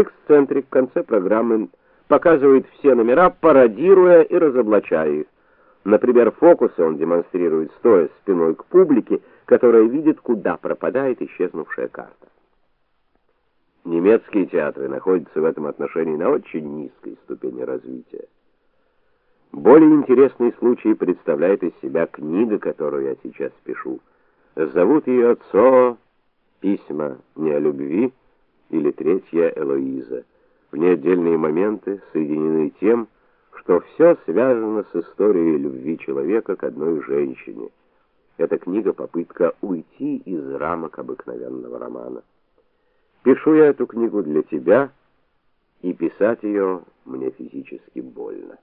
Эксцентрик в конце программы показывает все номера, пародируя и разоблачая их. Например, фокусы он демонстрирует стоя спиной к публике, которая видит, куда пропадает исчезнувшая карта. Немецкие театры находятся в этом отношении на очень низкой ступени развития. Более интересный случай представляет из себя книга, которую я сейчас пишу. Зовут ее «Цо. Письма не о любви» или «Третья Элоиза». В ней отдельные моменты соединены тем, что все связано с историей любви человека к одной женщине. Эта книга попытка уйти из рамок обыкновенного романа. Пишу я эту книгу для тебя, и писать ее мне физически больно.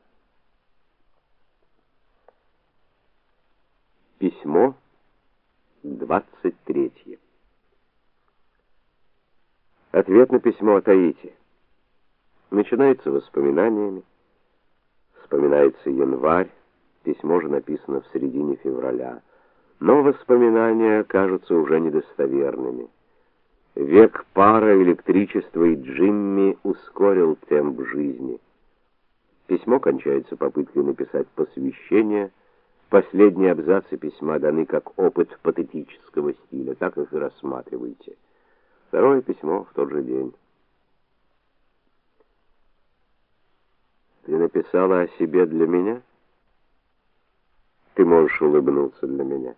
Письмо 23. Ответ на письмо от Аити. Начинается воспоминаниями. Вспоминается январь. Письмо же написано в середине февраля. Но воспоминания кажутся уже недостоверными. Век пара, электричества и Джимми ускорил темп жизни. Письмо кончается попыткой написать посвящение. Последние абзацы письма даны как опыт патетического стиля, так их и рассматривайте. Второе письмо в тот же день. Ты написала о себе для меня? Ты можешь улыбнуться для меня,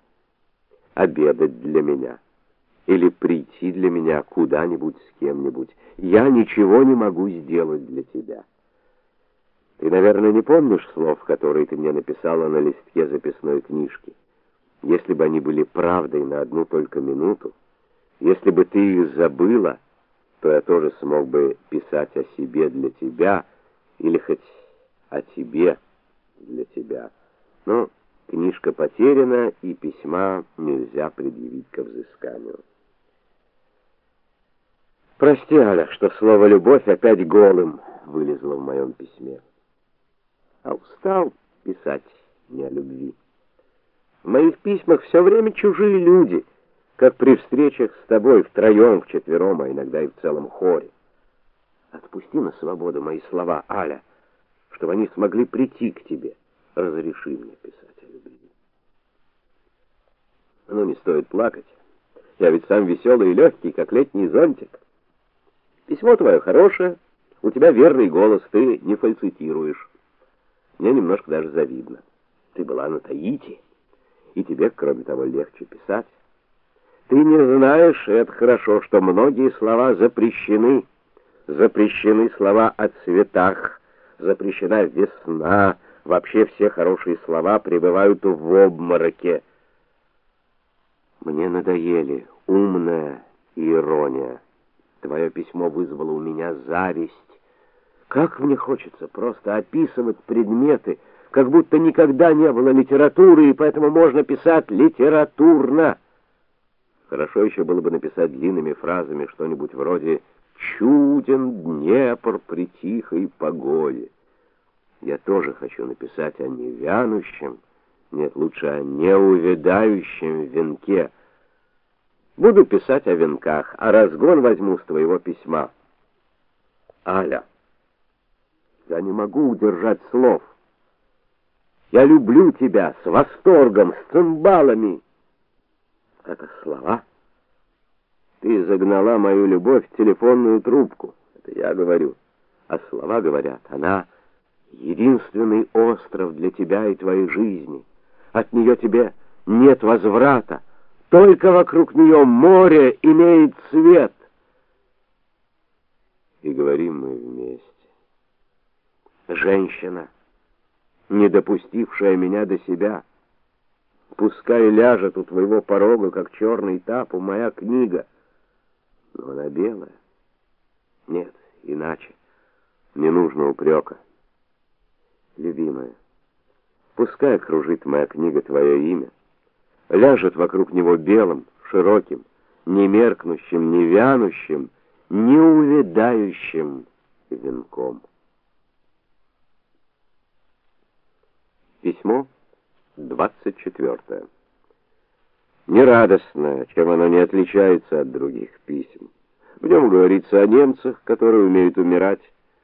обедать для меня или прийти для меня куда-нибудь с кем-нибудь. Я ничего не могу сделать для тебя. Ты, наверное, не помнишь слов, которые ты мне написала на листке записной книжки. Если бы они были правдой на одну только минуту, если бы ты их забыла, то я тоже смог бы писать о себе для тебя или хоть о тебе для тебя. Но книжка потеряна, и письма нельзя предъявить к взысканию. Прости, Аля, что слово любовь опять голым вылезло в моем письме. А устал писать не о любви. В моих письмах все время чужие люди, как при встречах с тобой втроем, вчетвером, а иногда и в целом хоре. Отпусти на свободу мои слова, Аля, чтобы они смогли прийти к тебе. Разреши мне писать о любви. Ну, не стоит плакать. Я ведь сам веселый и легкий, как летний зонтик. Письмо твое хорошее, у тебя верный голос, ты не фальсифицируешь. Мне немножко даже завидно. Ты была на Таити, и тебе, кроме того, легче писать. Ты не знаешь, и это хорошо, что многие слова запрещены. Запрещены слова о цветах, запрещена весна, вообще все хорошие слова пребывают в обмороке. Мне надоели умная ирония. Твое письмо вызвало у меня зависть. Как мне хочется просто описывать предметы, как будто никогда не было литературы, и поэтому можно писать литературно. Хорошо еще было бы написать длинными фразами что-нибудь вроде «Чуден Днепр при тихой погоде». Я тоже хочу написать о невянущем, нет, лучше о неувядающем венке, Буду писать о венках, а разгон возьму с твоего письма. Аля, я не могу удержать слов. Я люблю тебя с восторгом, с цимбалами. Это слова. Ты загнала мою любовь в телефонную трубку. Это я говорю. А слова говорят, она единственный остров для тебя и твоей жизни. От нее тебе нет возврата. Только вокруг нее море имеет цвет. И говорим мы вместе. Женщина, не допустившая меня до себя, пускай ляжет у твоего порога, как черный тапу, моя книга, но она белая. Нет, иначе. Не нужно упрека. Любимая, пускай кружит моя книга твое имя, ляжет вокруг него белым, широким, не меркнущим, не вянущим, не увядающим венком. Письмо 24. Нерадостное, чем оно не отличается от других писем. В нем говорится о немцах, которые умеют умирать,